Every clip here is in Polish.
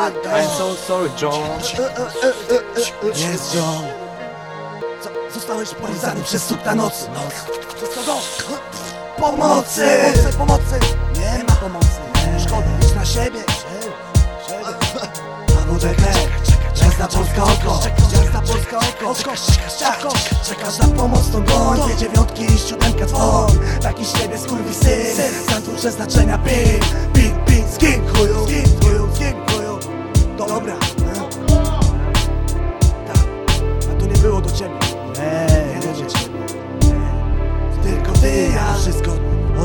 I'm so sorry, John. Jest John Zostałeś polizany przez sukta nocy. Kogo? Pomocy! Pomocy, pomocy! Nie ma pomocy. Szkoda, idź na siebie. Na WDK Czeka Polska oko Czeka Polska oko. Oko, Czekasz na pomoc, to goń. Dwie dziewiątki i siódemka dzwon. Taki z ciebie skurwysyn. Stan tu przeznaczenia pin Pin, pin, Skin chuju,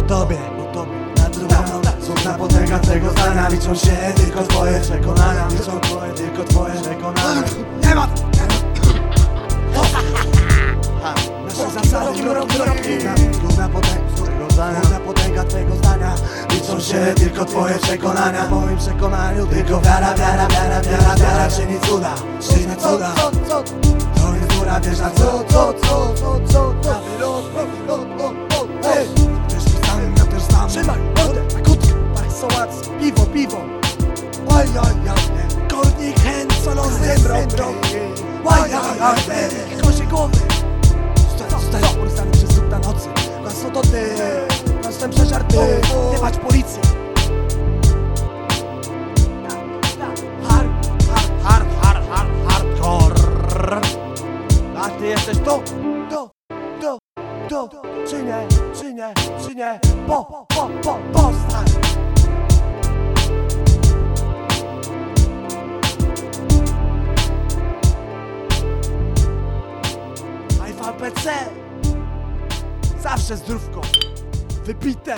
tobie, o tobie Na drugą Smutna potęga tego zdania. Liczą się tylko twoje przekonania Liczą twoje, tylko twoje przekonania. Nie ma Nasze zasady kroki, kroki Główna potęga Główna potęga twojego zdania. Liczą się tylko twoje przekonania. W moim przekonaniu tylko wiara, wiara, wiara, wiara, wiara Czyni cuda, czyni cuda. To jest góra, wiesz na co, co, co, kornik, mroki Oj, oj, oj, kosie głowy Zostajesz polizany przez stóp na nocy to ty, kłamstwem przeżarty Nie policji Hard, hard, hard, hard, hard, jesteś to, to, to, to Czy nie, czy nie, czy nie Po, po, po, po, postań APC Zawsze zdrówko. Wypite